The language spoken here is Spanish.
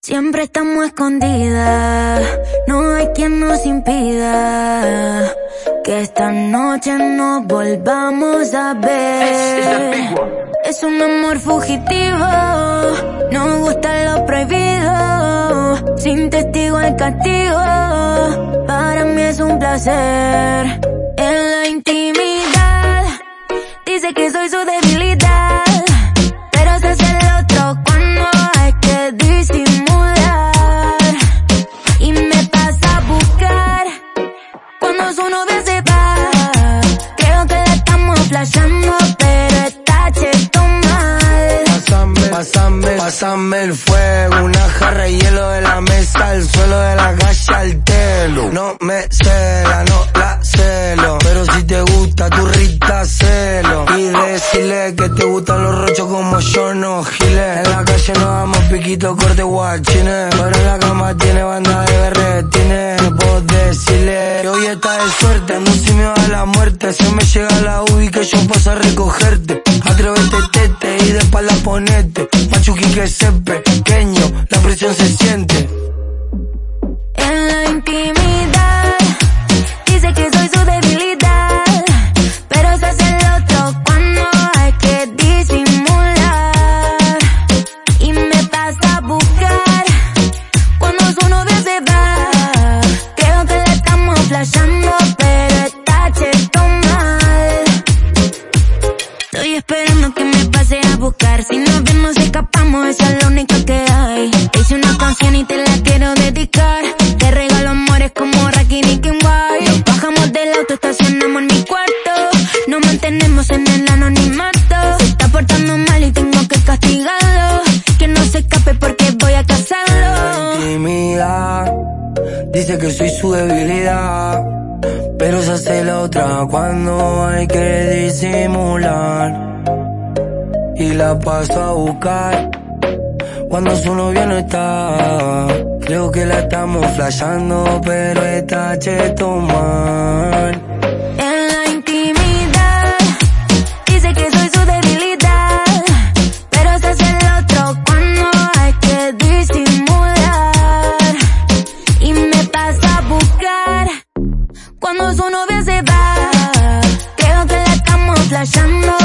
Siempre estamos escondidas, no hay quien nos impida que esta noche nos volvamos a ver. Es un amor fugitivo, nos gusta lo prohibido, sin testigo el castigo, para mí es un placer. En la intimidad, dice que soy su debilidad. Pásame, el fuego. Una jarra de hielo de la mesa al suelo de la calle al telo. No me cela, no la celo. Pero si te gusta tu rita, celo. Y decirle que te gustan los rochos como yo, no giles. En la calle nos damos piquito, corte guachines. Pero en la cama tiene banda de berretines. No puedo decirle que hoy está de suerte. No si me va la muerte. Se me llega la UBI que yo paso a recogerte. Atrévete, tete y de espalda ponete. Machuqui que se pequeño, la presión se siente. En la intimidad, dice que soy su debilidad. Pero se hace el otro cuando hay que disimular. Y me pasa a buscar cuando su novia se va. Creo que le estamos flashando, pero está cheto mal. Estoy esperando Si nos vemos, escapamos, esa es la única que hay. Hice una canción y te la quiero dedicar. Te regalo amores como Rocky Nicky White. Nos bajamos del auto, estacionamos en mi cuarto. Nos mantenemos en el anonimato. Se está portando mal y tengo que castigarlo. Que no se escape porque voy a casarlo. Intimidad, dice que soy su debilidad. Pero se hace la otra cuando hay que disimular. La paso a buscar cuando su novio no está. Creo que la estamos flashando, pero está cheto mal. En la intimidad, dice que soy su debilidad. Pero se hace el otro cuando hay que disimular. Y me pasa a buscar cuando su novia se va. Creo que la estamos flashando,